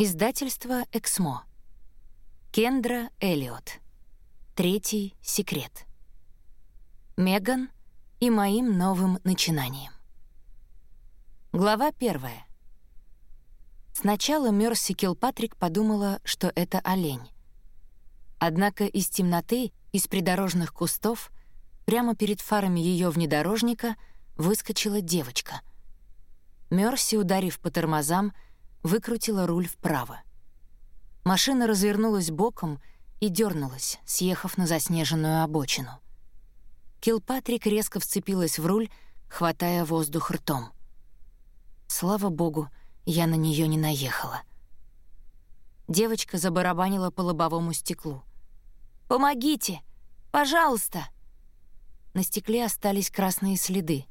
Издательство «Эксмо». Кендра Эллиот. Третий секрет. Меган и моим новым начинанием. Глава первая. Сначала Мерси Килпатрик подумала, что это олень. Однако из темноты, из придорожных кустов, прямо перед фарами ее внедорожника выскочила девочка. Мерси, ударив по тормозам, выкрутила руль вправо. Машина развернулась боком и дернулась, съехав на заснеженную обочину. Килпатрик резко вцепилась в руль, хватая воздух ртом. Слава богу, я на нее не наехала. Девочка забарабанила по лобовому стеклу. «Помогите! Пожалуйста!» На стекле остались красные следы.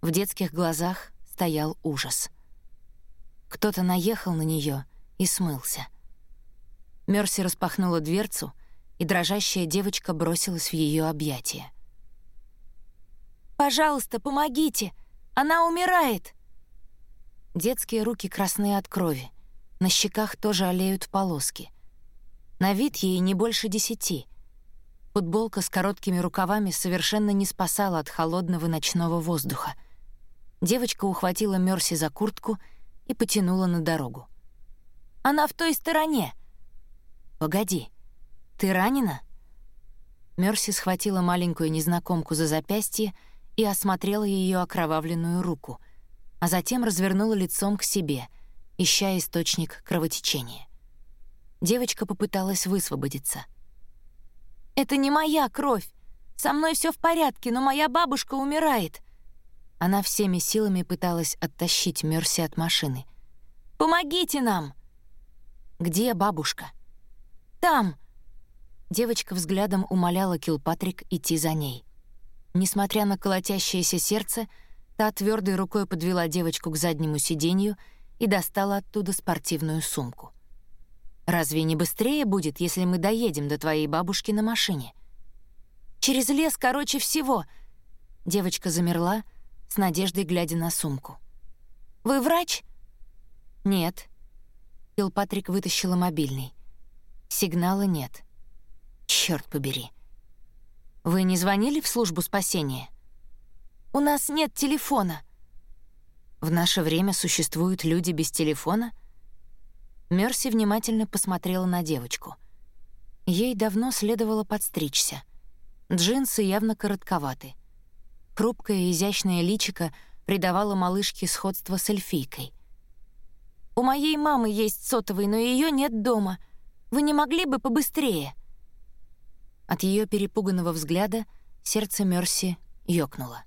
В детских глазах стоял ужас. Кто-то наехал на нее и смылся. Мерси распахнула дверцу, и дрожащая девочка бросилась в ее объятия. «Пожалуйста, помогите! Она умирает!» Детские руки красные от крови. На щеках тоже олеют полоски. На вид ей не больше десяти. Футболка с короткими рукавами совершенно не спасала от холодного ночного воздуха. Девочка ухватила Мерси за куртку — и потянула на дорогу. «Она в той стороне!» «Погоди, ты ранена?» Мерси схватила маленькую незнакомку за запястье и осмотрела ее окровавленную руку, а затем развернула лицом к себе, ища источник кровотечения. Девочка попыталась высвободиться. «Это не моя кровь! Со мной все в порядке, но моя бабушка умирает!» Она всеми силами пыталась оттащить Мерси от машины. «Помогите нам!» «Где бабушка?» «Там!» Девочка взглядом умоляла Килпатрик идти за ней. Несмотря на колотящееся сердце, та твердой рукой подвела девочку к заднему сиденью и достала оттуда спортивную сумку. «Разве не быстрее будет, если мы доедем до твоей бабушки на машине?» «Через лес короче всего!» Девочка замерла, с надеждой глядя на сумку. «Вы врач?» «Нет». Килпатрик вытащила мобильный. Сигнала нет. Черт побери. «Вы не звонили в службу спасения?» «У нас нет телефона». «В наше время существуют люди без телефона?» Мерси внимательно посмотрела на девочку. Ей давно следовало подстричься. Джинсы явно коротковаты — Хрупкое изящное личико придавало малышке сходство с эльфийкой. «У моей мамы есть сотовый, но ее нет дома. Вы не могли бы побыстрее?» От ее перепуганного взгляда сердце Мерси ёкнуло.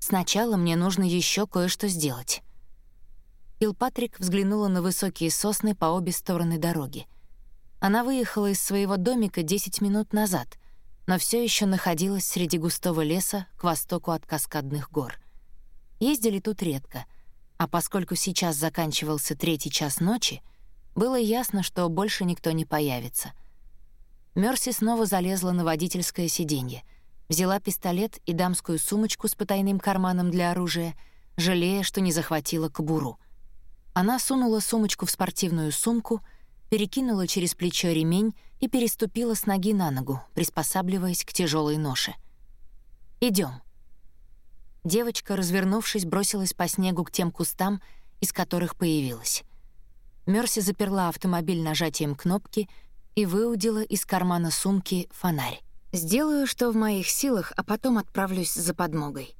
«Сначала мне нужно еще кое-что сделать». Килпатрик взглянула на высокие сосны по обе стороны дороги. Она выехала из своего домика 10 минут назад — но все еще находилась среди густого леса к востоку от каскадных гор. Ездили тут редко, а поскольку сейчас заканчивался третий час ночи, было ясно, что больше никто не появится. Мерси снова залезла на водительское сиденье, взяла пистолет и дамскую сумочку с потайным карманом для оружия, жалея, что не захватила кобуру. Она сунула сумочку в спортивную сумку — перекинула через плечо ремень и переступила с ноги на ногу, приспосабливаясь к тяжелой ноше. Идем. Девочка, развернувшись, бросилась по снегу к тем кустам, из которых появилась. Мерси заперла автомобиль нажатием кнопки и выудила из кармана сумки фонарь. «Сделаю, что в моих силах, а потом отправлюсь за подмогой».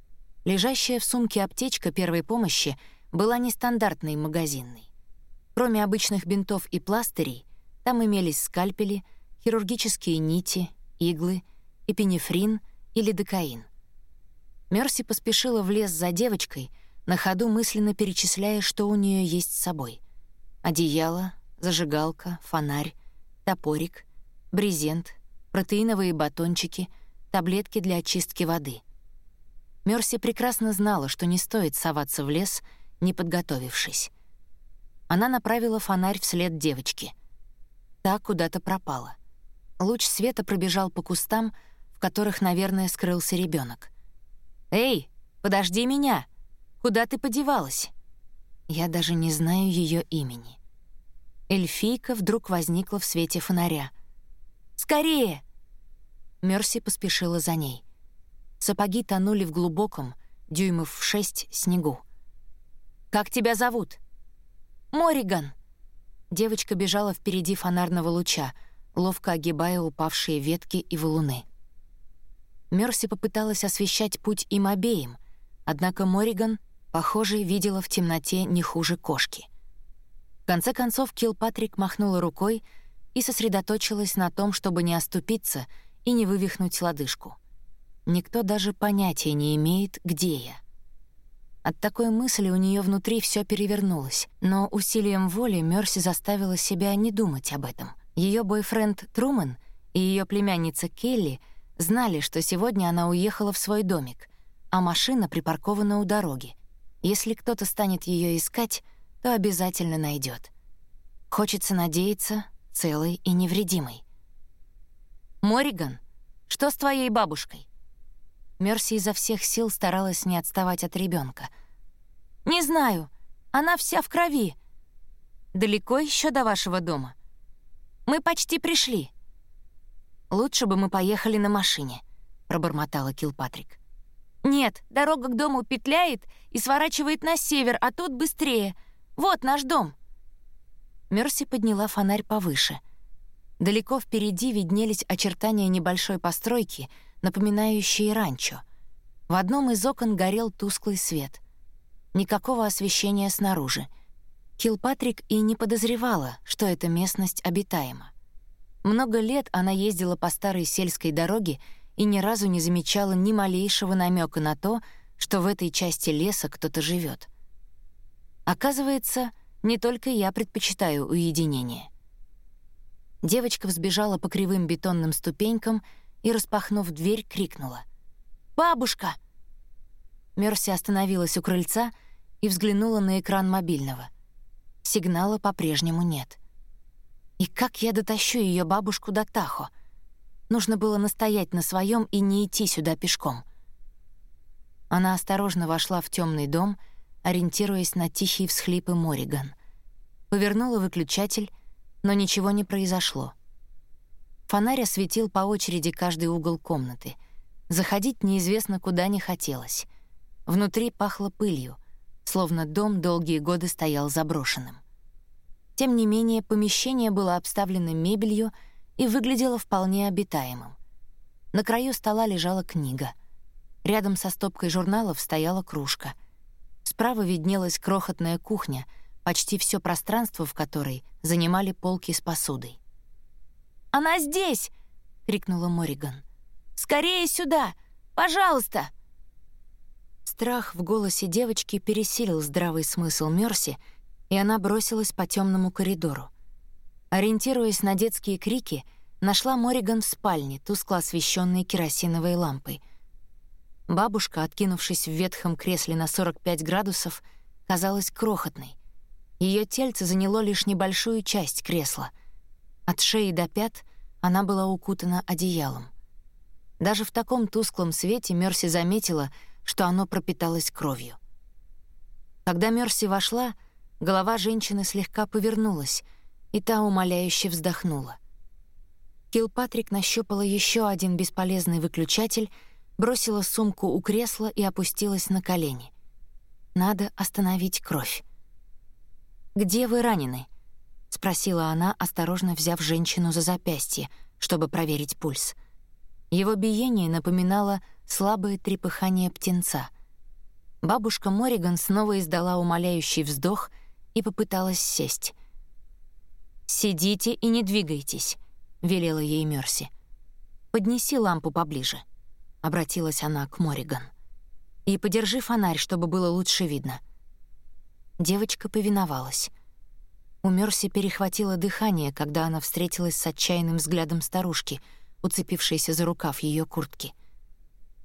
Лежащая в сумке аптечка первой помощи была нестандартной магазинной. Кроме обычных бинтов и пластырей, там имелись скальпели, хирургические нити, иглы, эпинефрин или докаин. Мерси поспешила в лес за девочкой, на ходу мысленно перечисляя, что у нее есть с собой. Одеяло, зажигалка, фонарь, топорик, брезент, протеиновые батончики, таблетки для очистки воды. Мерси прекрасно знала, что не стоит соваться в лес, не подготовившись. Она направила фонарь вслед девочки. Та куда-то пропала. Луч света пробежал по кустам, в которых, наверное, скрылся ребенок. «Эй, подожди меня! Куда ты подевалась?» Я даже не знаю ее имени. Эльфийка вдруг возникла в свете фонаря. «Скорее!» Мерси поспешила за ней. Сапоги тонули в глубоком, дюймов в шесть, снегу. «Как тебя зовут?» «Мориган». Девочка бежала впереди фонарного луча, ловко огибая упавшие ветки и валуны. Мерси попыталась освещать путь им обеим, однако Мориган, похоже, видела в темноте не хуже кошки. В конце концов Килпатрик махнула рукой и сосредоточилась на том, чтобы не оступиться и не вывихнуть лодыжку. Никто даже понятия не имеет, где я. От такой мысли у нее внутри все перевернулось, но усилием воли Мерси заставила себя не думать об этом. Ее бойфренд Труман и ее племянница Келли знали, что сегодня она уехала в свой домик, а машина припаркована у дороги. Если кто-то станет ее искать, то обязательно найдет. Хочется надеяться, целой и невредимой. Мориган, что с твоей бабушкой? Мерси изо всех сил старалась не отставать от ребенка. «Не знаю. Она вся в крови. Далеко еще до вашего дома? Мы почти пришли». «Лучше бы мы поехали на машине», — пробормотала Килпатрик. «Нет, дорога к дому петляет и сворачивает на север, а тут быстрее. Вот наш дом». Мерси подняла фонарь повыше. Далеко впереди виднелись очертания небольшой постройки — напоминающие ранчо. В одном из окон горел тусклый свет. Никакого освещения снаружи. Килпатрик и не подозревала, что эта местность обитаема. Много лет она ездила по старой сельской дороге и ни разу не замечала ни малейшего намека на то, что в этой части леса кто-то живет. Оказывается, не только я предпочитаю уединение. Девочка взбежала по кривым бетонным ступенькам и, распахнув дверь, крикнула. «Бабушка!» Мерси остановилась у крыльца и взглянула на экран мобильного. Сигнала по-прежнему нет. И как я дотащу ее бабушку до Тахо? Нужно было настоять на своем и не идти сюда пешком. Она осторожно вошла в темный дом, ориентируясь на тихие всхлипы Мориган. Повернула выключатель, но ничего не произошло. Фонарь осветил по очереди каждый угол комнаты. Заходить неизвестно куда не хотелось. Внутри пахло пылью, словно дом долгие годы стоял заброшенным. Тем не менее, помещение было обставлено мебелью и выглядело вполне обитаемым. На краю стола лежала книга. Рядом со стопкой журналов стояла кружка. Справа виднелась крохотная кухня, почти все пространство в которой занимали полки с посудой. Она здесь!» — крикнула Мориган. «Скорее сюда! Пожалуйста!» Страх в голосе девочки пересилил здравый смысл Мерси, и она бросилась по темному коридору. Ориентируясь на детские крики, нашла Мориган в спальне, тускло освещенной керосиновой лампой. Бабушка, откинувшись в ветхом кресле на 45 градусов, казалась крохотной. Ее тельце заняло лишь небольшую часть кресла — от шеи до пят она была укутана одеялом. Даже в таком тусклом свете Мерси заметила, что оно пропиталось кровью. Когда Мерси вошла, голова женщины слегка повернулась, и та умоляюще вздохнула. Килпатрик нащупала еще один бесполезный выключатель, бросила сумку у кресла и опустилась на колени. Надо остановить кровь. «Где вы ранены?» — спросила она, осторожно взяв женщину за запястье, чтобы проверить пульс. Его биение напоминало слабое трепыхание птенца. Бабушка Мориган снова издала умоляющий вздох и попыталась сесть. «Сидите и не двигайтесь», — велела ей Мерси. «Поднеси лампу поближе», — обратилась она к Мориган. «И подержи фонарь, чтобы было лучше видно». Девочка повиновалась. У Мерси перехватило дыхание, когда она встретилась с отчаянным взглядом старушки, уцепившейся за рукав ее куртки.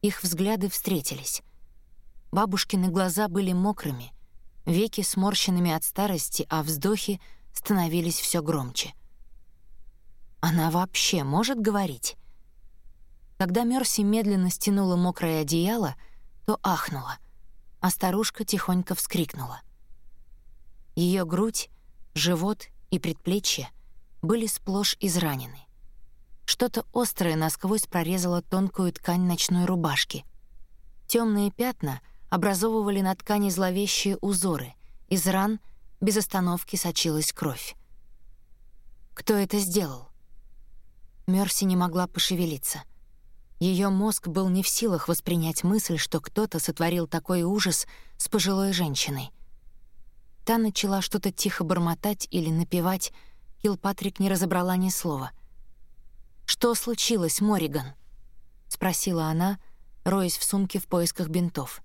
Их взгляды встретились. Бабушкины глаза были мокрыми, веки сморщенными от старости, а вздохи становились все громче. Она вообще может говорить? Когда Мерси медленно стянула мокрое одеяло, то ахнула, а старушка тихонько вскрикнула. Ее грудь Живот и предплечья были сплошь изранены. Что-то острое насквозь прорезало тонкую ткань ночной рубашки. Темные пятна образовывали на ткани зловещие узоры. Из ран без остановки сочилась кровь. Кто это сделал? Мерси не могла пошевелиться. Ее мозг был не в силах воспринять мысль, что кто-то сотворил такой ужас с пожилой женщиной. Та начала что-то тихо бормотать или напевать, Килпатрик не разобрала ни слова — «Что случилось, Мориган?» — спросила она, роясь в сумке в поисках бинтов.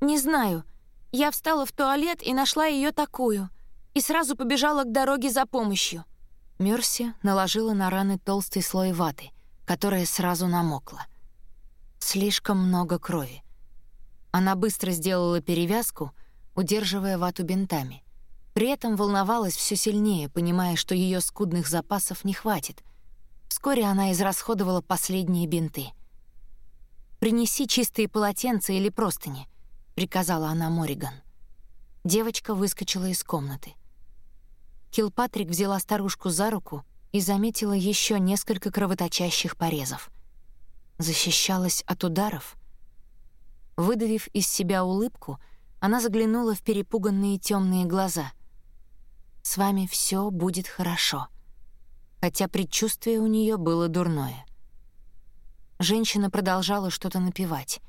«Не знаю. Я встала в туалет и нашла ее такую, и сразу побежала к дороге за помощью». Мерси наложила на раны толстый слой ваты, которая сразу намокла. Слишком много крови. Она быстро сделала перевязку, удерживая вату бинтами. При этом волновалась все сильнее, понимая, что ее скудных запасов не хватит, Вскоре она израсходовала последние бинты. «Принеси чистые полотенца или простыни», — приказала она Мориган. Девочка выскочила из комнаты. Килпатрик взяла старушку за руку и заметила еще несколько кровоточащих порезов. Защищалась от ударов. Выдавив из себя улыбку, она заглянула в перепуганные темные глаза. «С вами все будет хорошо», хотя предчувствие у нее было дурное. Женщина продолжала что-то напевать.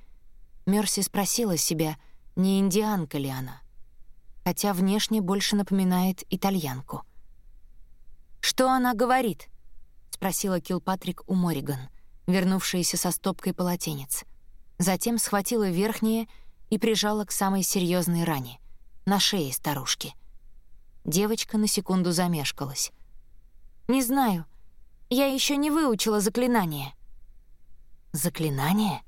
Мерси спросила себя, не индианка ли она, хотя внешне больше напоминает итальянку. «Что она говорит?» — спросила Килпатрик у Мориган, вернувшаяся со стопкой полотенец. Затем схватила верхнее и прижала к самой серьезной ране — на шее старушки. Девочка на секунду замешкалась. «Не знаю. Я еще не выучила заклинание». «Заклинание?»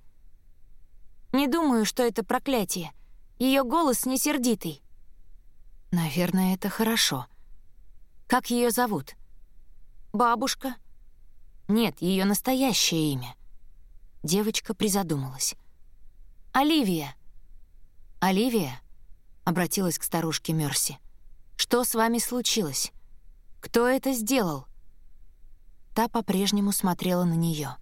«Не думаю, что это проклятие. Ее голос не сердитый». «Наверное, это хорошо. Как ее зовут?» «Бабушка». «Нет, ее настоящее имя». Девочка призадумалась. «Оливия». «Оливия?» — обратилась к старушке Мерси. «Что с вами случилось? Кто это сделал?» Та по-прежнему смотрела на нее.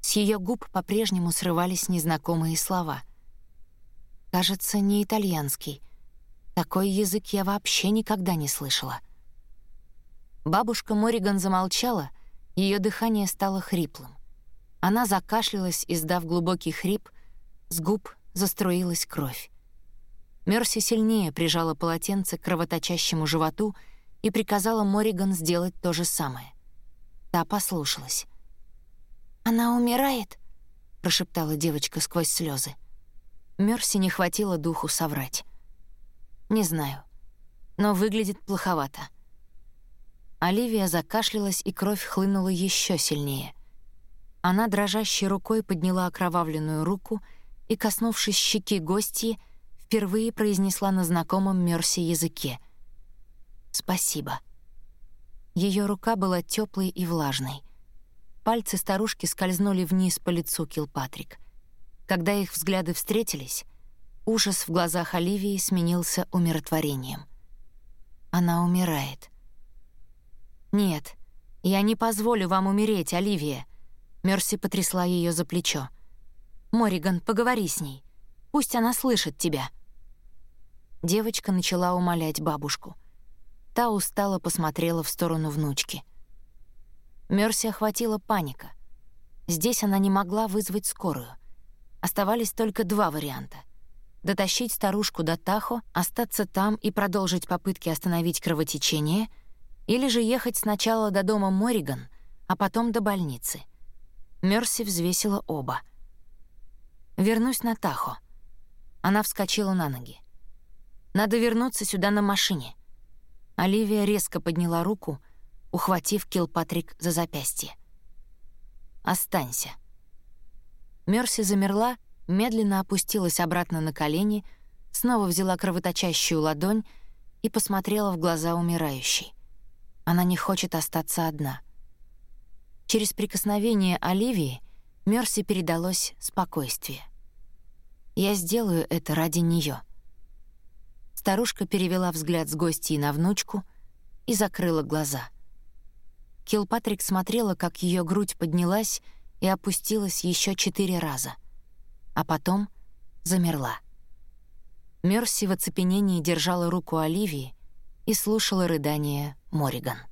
С ее губ по-прежнему срывались незнакомые слова. Кажется, не итальянский. Такой язык я вообще никогда не слышала. Бабушка Мориган замолчала, ее дыхание стало хриплым. Она закашлялась, издав глубокий хрип, с губ заструилась кровь. Мерси сильнее прижала полотенце к кровоточащему животу и приказала Мориган сделать то же самое. Та послушалась. «Она умирает?» — прошептала девочка сквозь слезы. Мерси не хватило духу соврать. «Не знаю, но выглядит плоховато». Оливия закашлялась, и кровь хлынула еще сильнее. Она дрожащей рукой подняла окровавленную руку и, коснувшись щеки гостьи, впервые произнесла на знакомом Мерси языке. «Спасибо». Ее рука была теплой и влажной. Пальцы старушки скользнули вниз по лицу Килпатрик. Когда их взгляды встретились, ужас в глазах Оливии сменился умиротворением. Она умирает. «Нет, я не позволю вам умереть, Оливия», — Мерси потрясла ее за плечо. «Мориган, поговори с ней. Пусть она слышит тебя». Девочка начала умолять бабушку — Та устало посмотрела в сторону внучки. Мерси охватила паника. Здесь она не могла вызвать скорую. Оставались только два варианта. Дотащить старушку до Тахо, остаться там и продолжить попытки остановить кровотечение, или же ехать сначала до дома Мориган, а потом до больницы. Мерси взвесила оба. «Вернусь на Тахо». Она вскочила на ноги. «Надо вернуться сюда на машине. Оливия резко подняла руку, ухватив Килпатрик за запястье. «Останься». Мерси замерла, медленно опустилась обратно на колени, снова взяла кровоточащую ладонь и посмотрела в глаза умирающей. Она не хочет остаться одна. Через прикосновение Оливии Мерси передалось спокойствие. «Я сделаю это ради нее. Старушка перевела взгляд с гостей на внучку и закрыла глаза. Килпатрик смотрела, как ее грудь поднялась и опустилась еще четыре раза, а потом замерла. Мерси в оцепенении держала руку Оливии и слушала рыдания Мориган.